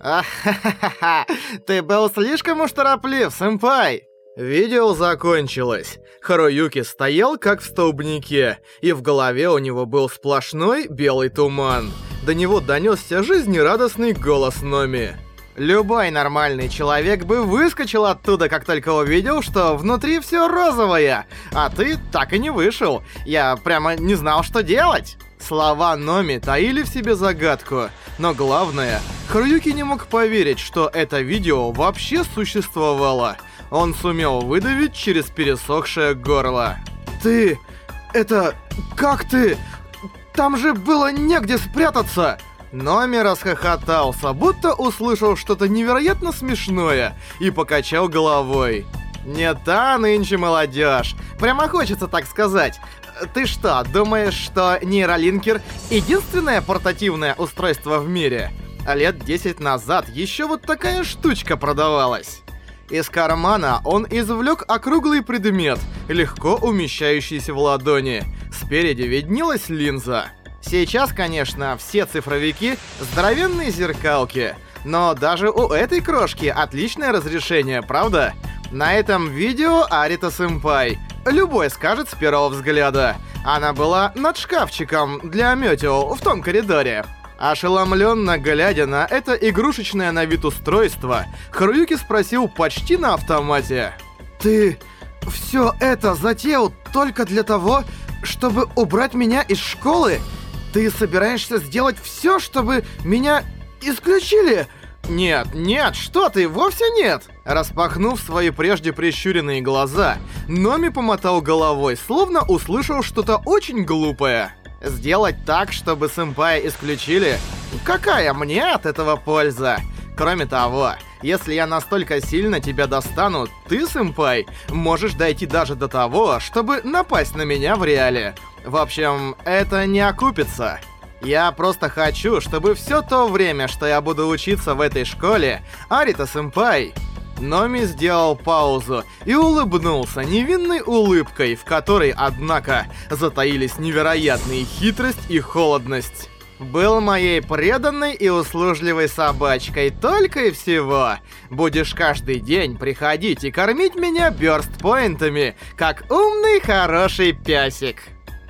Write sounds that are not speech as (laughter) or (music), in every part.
Ахахаха, (laughs) ты был слишком уж тороплив, сэмпай!» Видео закончилось. Харуюки стоял как в столбнике, и в голове у него был сплошной белый туман. До него донесся жизнерадостный голос Номи. Любой нормальный человек бы выскочил оттуда, как только увидел, что внутри все розовое, а ты так и не вышел. Я прямо не знал, что делать. Слова Номи таили в себе загадку, но главное, Харуюки не мог поверить, что это видео вообще существовало. Он сумел выдавить через пересохшее горло. «Ты... это... как ты... там же было негде спрятаться!» Номи расхохотался, будто услышал что-то невероятно смешное и покачал головой. Не та нынче молодежь. Прямо хочется так сказать ты что, думаешь, что нейролинкер — единственное портативное устройство в мире? Лет 10 назад еще вот такая штучка продавалась. Из кармана он извлек округлый предмет, легко умещающийся в ладони. Спереди виднелась линза. Сейчас, конечно, все цифровики — здоровенные зеркалки. Но даже у этой крошки отличное разрешение, правда? На этом видео Арита Сэмпай — Любой скажет с первого взгляда. Она была над шкафчиком для Мётио в том коридоре. Ошеломленно глядя на это игрушечное на вид устройство, Харуюки спросил почти на автомате. «Ты все это затеял только для того, чтобы убрать меня из школы? Ты собираешься сделать все, чтобы меня исключили?» Нет, нет, что ты, вовсе нет! Распахнув свои прежде прищуренные глаза, Номи помотал головой, словно услышал что-то очень глупое. Сделать так, чтобы сэмпая исключили? Какая мне от этого польза? Кроме того, если я настолько сильно тебя достану, ты, сэмпай, можешь дойти даже до того, чтобы напасть на меня в реале. В общем, это не окупится. Я просто хочу, чтобы все то время, что я буду учиться в этой школе, Арита-сэмпай... Номи сделал паузу и улыбнулся невинной улыбкой, в которой, однако, затаились невероятные хитрость и холодность. Был моей преданной и услужливой собачкой только и всего. Будешь каждый день приходить и кормить меня бёрстпоинтами, как умный хороший пясик.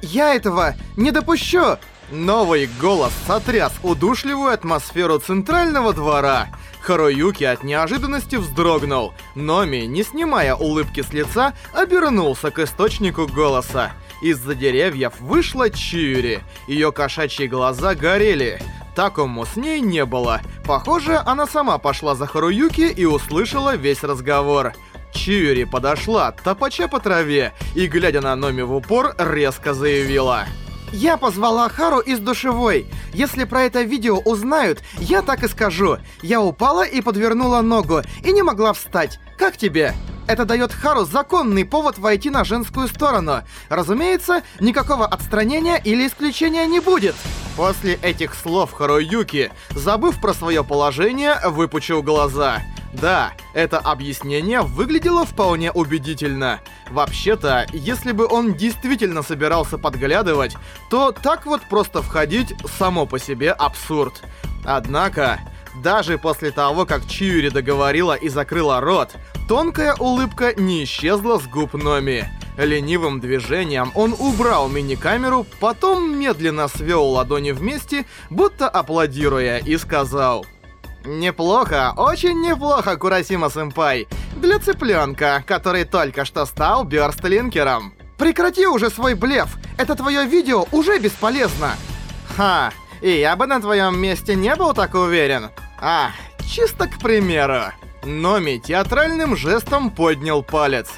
Я этого не допущу! Новый голос сотряс удушливую атмосферу центрального двора. Харуюки от неожиданности вздрогнул. Номи, не снимая улыбки с лица, обернулся к источнику голоса. Из-за деревьев вышла Чиури. Ее кошачьи глаза горели. Такому с ней не было. Похоже, она сама пошла за Харуюки и услышала весь разговор. Чиури подошла, топача по траве, и, глядя на Номи в упор, резко заявила... Я позвала Хару из душевой. Если про это видео узнают, я так и скажу. Я упала и подвернула ногу, и не могла встать. Как тебе? Это дает Хару законный повод войти на женскую сторону. Разумеется, никакого отстранения или исключения не будет. После этих слов Харо Юки, забыв про свое положение, выпучил глаза. Да, это объяснение выглядело вполне убедительно. Вообще-то, если бы он действительно собирался подглядывать, то так вот просто входить само по себе абсурд. Однако, даже после того, как Чиури договорила и закрыла рот, тонкая улыбка не исчезла с губ Номи. Ленивым движением он убрал мини-камеру, потом медленно свел ладони вместе, будто аплодируя, и сказал... Неплохо, очень неплохо, Курасима-сэмпай. Для цыпленка, который только что стал бёрстлинкером. Прекрати уже свой блеф! Это твое видео уже бесполезно! Ха, и я бы на твоем месте не был так уверен. А, чисто к примеру. Номи театральным жестом поднял палец.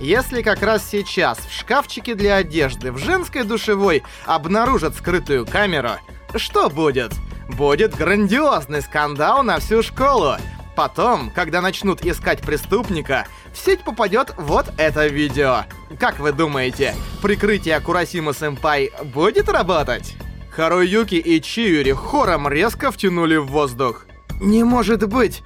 Если как раз сейчас в шкафчике для одежды в женской душевой обнаружат скрытую камеру, что будет? будет грандиозный скандал на всю школу. Потом, когда начнут искать преступника, в сеть попадет вот это видео. Как вы думаете, прикрытие Курасима-сэмпай будет работать? Харуюки и Чиюри хором резко втянули в воздух. «Не может быть!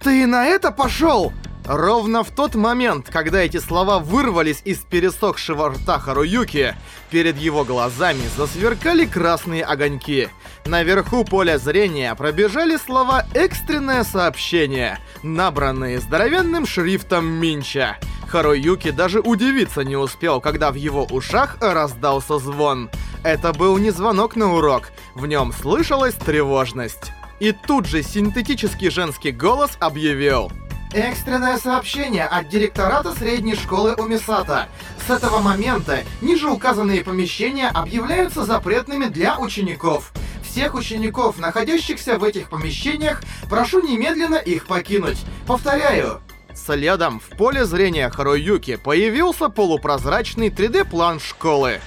Ты на это пошел?» Ровно в тот момент, когда эти слова вырвались из пересохшего рта Харуюки, перед его глазами засверкали красные огоньки. Наверху поля зрения пробежали слова «экстренное сообщение», набранные здоровенным шрифтом Минча. Харуюки даже удивиться не успел, когда в его ушах раздался звон. Это был не звонок на урок, в нем слышалась тревожность. И тут же синтетический женский голос объявил — Экстренное сообщение от директората средней школы Умисата. С этого момента ниже указанные помещения объявляются запретными для учеников. Всех учеников, находящихся в этих помещениях, прошу немедленно их покинуть. Повторяю, Следом в поле зрения Харуюки появился полупрозрачный 3D-план школы.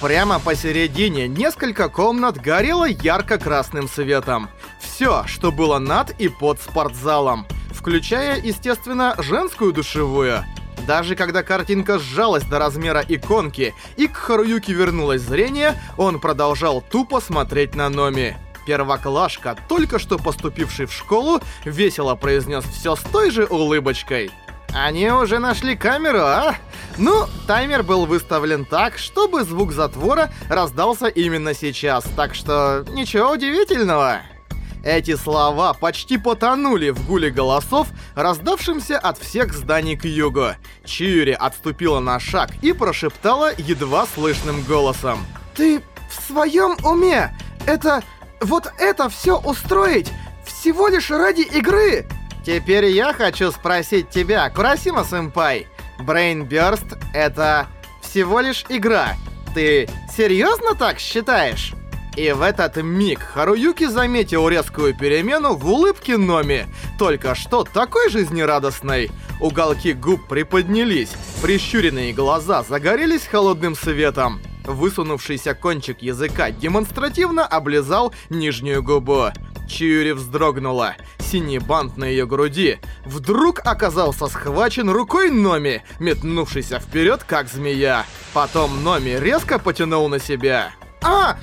Прямо посередине несколько комнат горело ярко-красным светом. Все, что было над и под спортзалом включая, естественно, женскую душевую. Даже когда картинка сжалась до размера иконки и к Харуюке вернулось зрение, он продолжал тупо смотреть на Номи. Первоклашка, только что поступивший в школу, весело произнес все с той же улыбочкой. Они уже нашли камеру, а? Ну, таймер был выставлен так, чтобы звук затвора раздался именно сейчас, так что ничего удивительного. Эти слова почти потонули в гуле голосов, раздавшимся от всех зданий к югу. Чиури отступила на шаг и прошептала едва слышным голосом. «Ты в своем уме? Это... вот это все устроить? Всего лишь ради игры?» Теперь я хочу спросить тебя, Курасима-сэмпай. Брейнбёрст — это всего лишь игра. Ты серьезно так считаешь? И в этот миг Харуюки заметил резкую перемену в улыбке Номи, только что такой жизнерадостной. Уголки губ приподнялись, прищуренные глаза загорелись холодным светом. Высунувшийся кончик языка демонстративно облизал нижнюю губу. Чиури вздрогнула. Синий бант на ее груди вдруг оказался схвачен рукой Номи, метнувшийся вперед, как змея. Потом Номи резко потянул на себя. «А!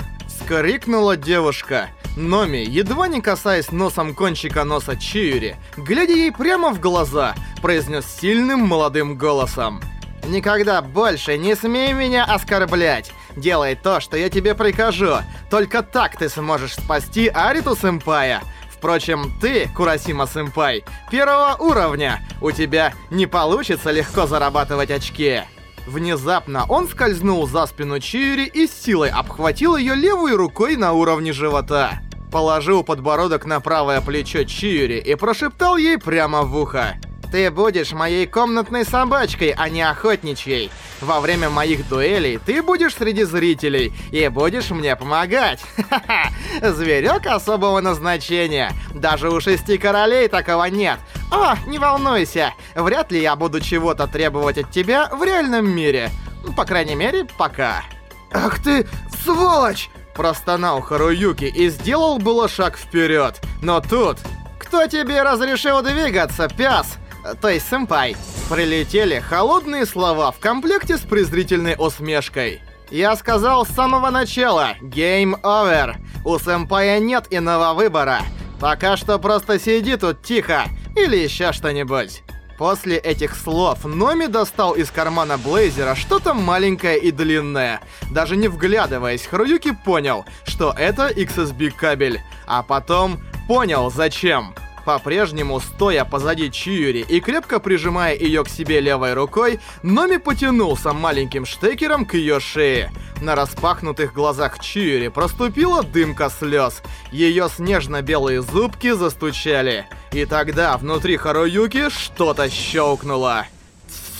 Резко девушка. Номи, едва не касаясь носом кончика носа Чиури, глядя ей прямо в глаза, произнес сильным молодым голосом. «Никогда больше не смей меня оскорблять! Делай то, что я тебе прикажу! Только так ты сможешь спасти Ариту-сэмпая! Впрочем, ты, Курасима-сэмпай, первого уровня! У тебя не получится легко зарабатывать очки!» Внезапно он скользнул за спину Чиури и с силой обхватил ее левой рукой на уровне живота. Положил подбородок на правое плечо Чиури и прошептал ей прямо в ухо. «Ты будешь моей комнатной собачкой, а не охотничьей. Во время моих дуэлей ты будешь среди зрителей и будешь мне помогать. Ха-ха! Зверек особого назначения. Даже у шести королей такого нет. О, не волнуйся, вряд ли я буду чего-то требовать от тебя в реальном мире. Ну, по крайней мере, пока. Ах ты, сволочь! Простонал Харуюки и сделал было шаг вперед. Но тут... Кто тебе разрешил двигаться, пес? То есть сэмпай. Прилетели холодные слова в комплекте с презрительной усмешкой. Я сказал с самого начала, Game over. У сэмпая нет иного выбора. Пока что просто сиди тут тихо или еще что-нибудь. После этих слов Номи достал из кармана блейзера что-то маленькое и длинное. Даже не вглядываясь, Харуюки понял, что это XSB кабель. А потом понял, зачем. По-прежнему, стоя позади Чиюри и крепко прижимая ее к себе левой рукой, Номи потянулся маленьким штекером к ее шее. На распахнутых глазах Чиюри проступила дымка слез. Ее снежно-белые зубки застучали. И тогда внутри Харуюки что-то щелкнуло.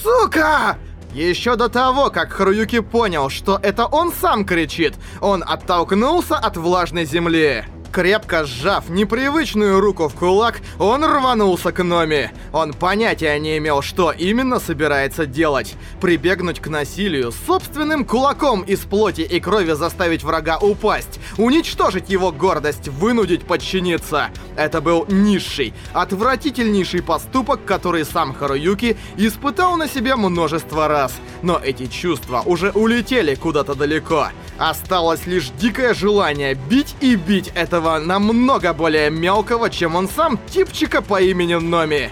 «Сука!» Еще до того, как Харуюки понял, что это он сам кричит, он оттолкнулся от влажной земли. Крепко сжав непривычную руку в кулак, он рванулся к Номи. Он понятия не имел, что именно собирается делать. Прибегнуть к насилию, собственным кулаком из плоти и крови заставить врага упасть, уничтожить его гордость, вынудить подчиниться. Это был низший, отвратительнейший поступок, который сам Харуюки испытал на себе множество раз. Но эти чувства уже улетели куда-то далеко. Осталось лишь дикое желание бить и бить этого намного более мелкого, чем он сам, типчика по имени Номи.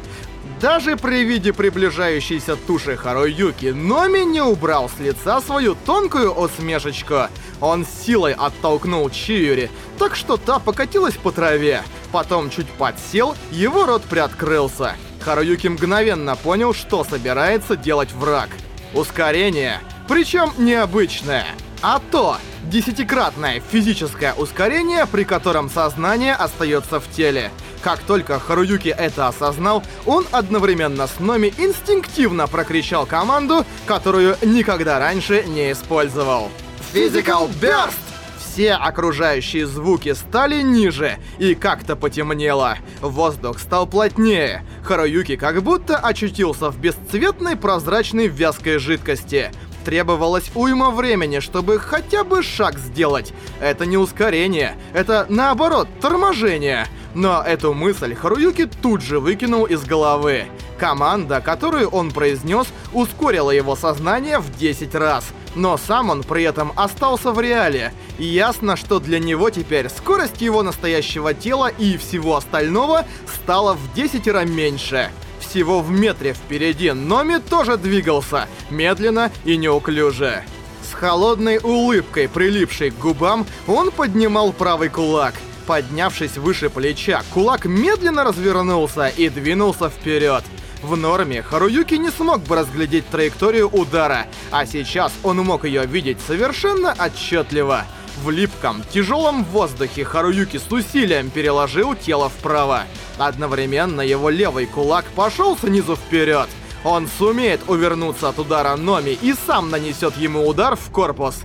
Даже при виде приближающейся туши Харуюки, Номи не убрал с лица свою тонкую осмешечку. Он силой оттолкнул Чиюри, так что та покатилась по траве. Потом чуть подсел, его рот приоткрылся. Харуюки мгновенно понял, что собирается делать враг. Ускорение. Причем необычное. А то – десятикратное физическое ускорение, при котором сознание остается в теле. Как только Харуюки это осознал, он одновременно с Номи инстинктивно прокричал команду, которую никогда раньше не использовал. Physical Burst! Все окружающие звуки стали ниже и как-то потемнело. Воздух стал плотнее. Харуюки как будто очутился в бесцветной прозрачной вязкой жидкости требовалось уйма времени, чтобы хотя бы шаг сделать. Это не ускорение, это наоборот, торможение. Но эту мысль Харуюки тут же выкинул из головы. Команда, которую он произнес, ускорила его сознание в 10 раз. Но сам он при этом остался в реале. Ясно, что для него теперь скорость его настоящего тела и всего остального стала в 10 раз меньше всего в метре впереди, но Ми тоже двигался, медленно и неуклюже. С холодной улыбкой, прилипшей к губам, он поднимал правый кулак. Поднявшись выше плеча, кулак медленно развернулся и двинулся вперед. В норме Харуюки не смог бы разглядеть траекторию удара, а сейчас он мог ее видеть совершенно отчетливо. В липком, тяжелом воздухе Харуюки с усилием переложил тело вправо. Одновременно его левый кулак пошел снизу вперед. Он сумеет увернуться от удара Номи и сам нанесет ему удар в корпус.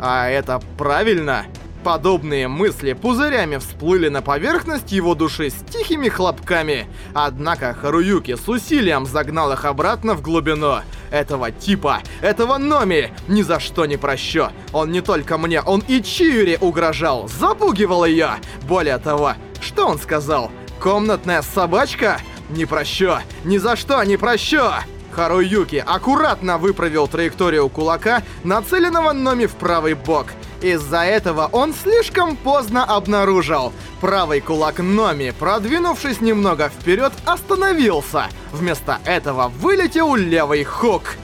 А это правильно? Подобные мысли пузырями всплыли на поверхность его души с тихими хлопками. Однако Харуюки с усилием загнал их обратно в глубину. Этого типа, этого Номи, ни за что не прощу. Он не только мне, он и Чиури угрожал, запугивал ее. Более того, что он сказал? «Комнатная собачка? Не прощу! Ни за что не прощу!» Харуюки аккуратно выправил траекторию кулака, нацеленного Номи в правый бок — из-за этого он слишком поздно обнаружил. Правый кулак Номи, продвинувшись немного вперед, остановился. Вместо этого вылетел левый хук.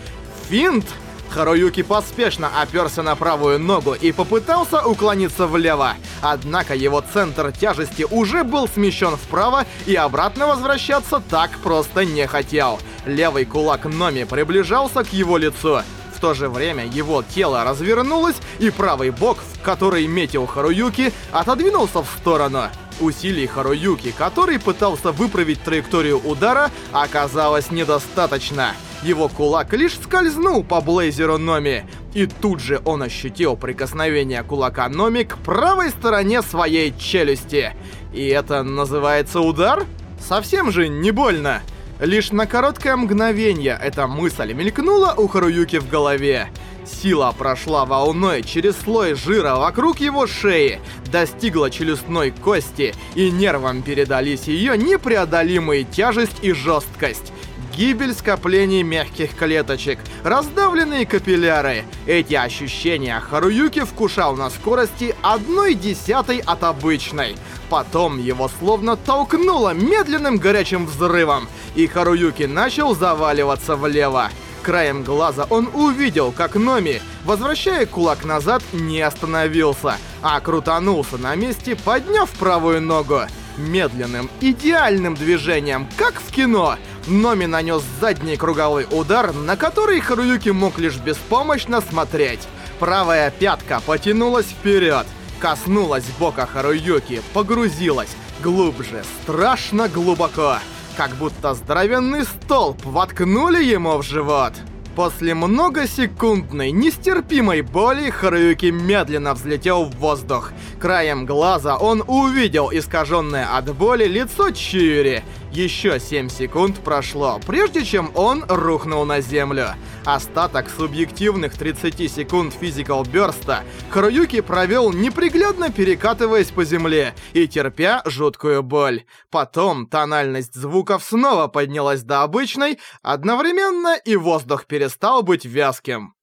Финт? Харуюки поспешно оперся на правую ногу и попытался уклониться влево. Однако его центр тяжести уже был смещен вправо и обратно возвращаться так просто не хотел. Левый кулак Номи приближался к его лицу то же время его тело развернулось, и правый бок, в который метил Харуюки, отодвинулся в сторону. Усилий Харуюки, который пытался выправить траекторию удара, оказалось недостаточно. Его кулак лишь скользнул по блейзеру Номи, и тут же он ощутил прикосновение кулака Номи к правой стороне своей челюсти. И это называется удар? Совсем же не больно. Лишь на короткое мгновение эта мысль мелькнула у Харуюки в голове. Сила прошла волной через слой жира вокруг его шеи, достигла челюстной кости, и нервам передались ее непреодолимые тяжесть и жесткость гибель скоплений мягких клеточек, раздавленные капилляры. Эти ощущения Харуюки вкушал на скорости одной десятой от обычной. Потом его словно толкнуло медленным горячим взрывом, и Харуюки начал заваливаться влево. Краем глаза он увидел, как Номи, возвращая кулак назад, не остановился, а крутанулся на месте, подняв правую ногу. Медленным, идеальным движением, как в кино — Номи нанес задний круговой удар, на который Харуюки мог лишь беспомощно смотреть. Правая пятка потянулась вперед, коснулась бока Харуюки, погрузилась глубже, страшно глубоко, как будто здоровенный столб воткнули ему в живот. После многосекундной нестерпимой боли Харуюки медленно взлетел в воздух. Краем глаза он увидел искаженное от боли лицо Чиури еще 7 секунд прошло, прежде чем он рухнул на землю. Остаток субъективных 30 секунд физикал бёрста Харуюки провел неприглядно перекатываясь по земле и терпя жуткую боль. Потом тональность звуков снова поднялась до обычной, одновременно и воздух перестал быть вязким.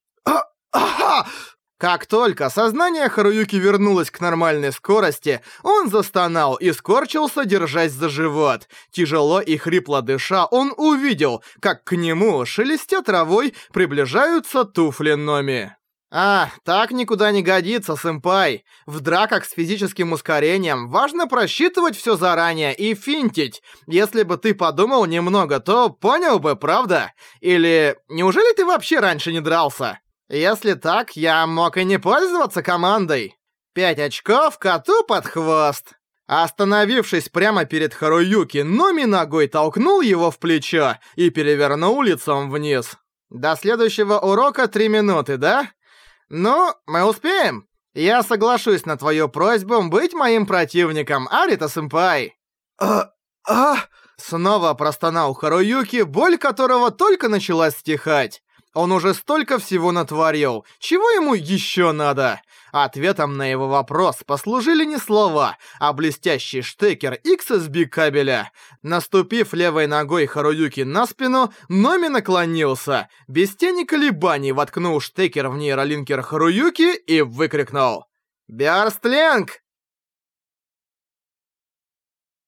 «Ага!» Как только сознание Харуюки вернулось к нормальной скорости, он застонал и скорчился, держась за живот. Тяжело и хрипло дыша, он увидел, как к нему, шелестя травой, приближаются туфли Номи. «А, так никуда не годится, сэмпай. В драках с физическим ускорением важно просчитывать всё заранее и финтить. Если бы ты подумал немного, то понял бы, правда? Или неужели ты вообще раньше не дрался?» Если так, я мог и не пользоваться командой. Пять очков коту под хвост. Остановившись прямо перед Харуюки, Номи ногой толкнул его в плечо и перевернул лицом вниз. До следующего урока три минуты, да? Ну, мы успеем. Я соглашусь на твою просьбу быть моим противником, Арита-сэмпай. А, а... Снова простонал Харуюки, боль которого только начала стихать. Он уже столько всего натворил. Чего ему еще надо? Ответом на его вопрос послужили не слова, а блестящий штекер XSB кабеля. Наступив левой ногой Харуюки на спину, Номи наклонился, без тени колебаний воткнул штекер в нейролинкер Харуюки и выкрикнул. «Биарстленг!»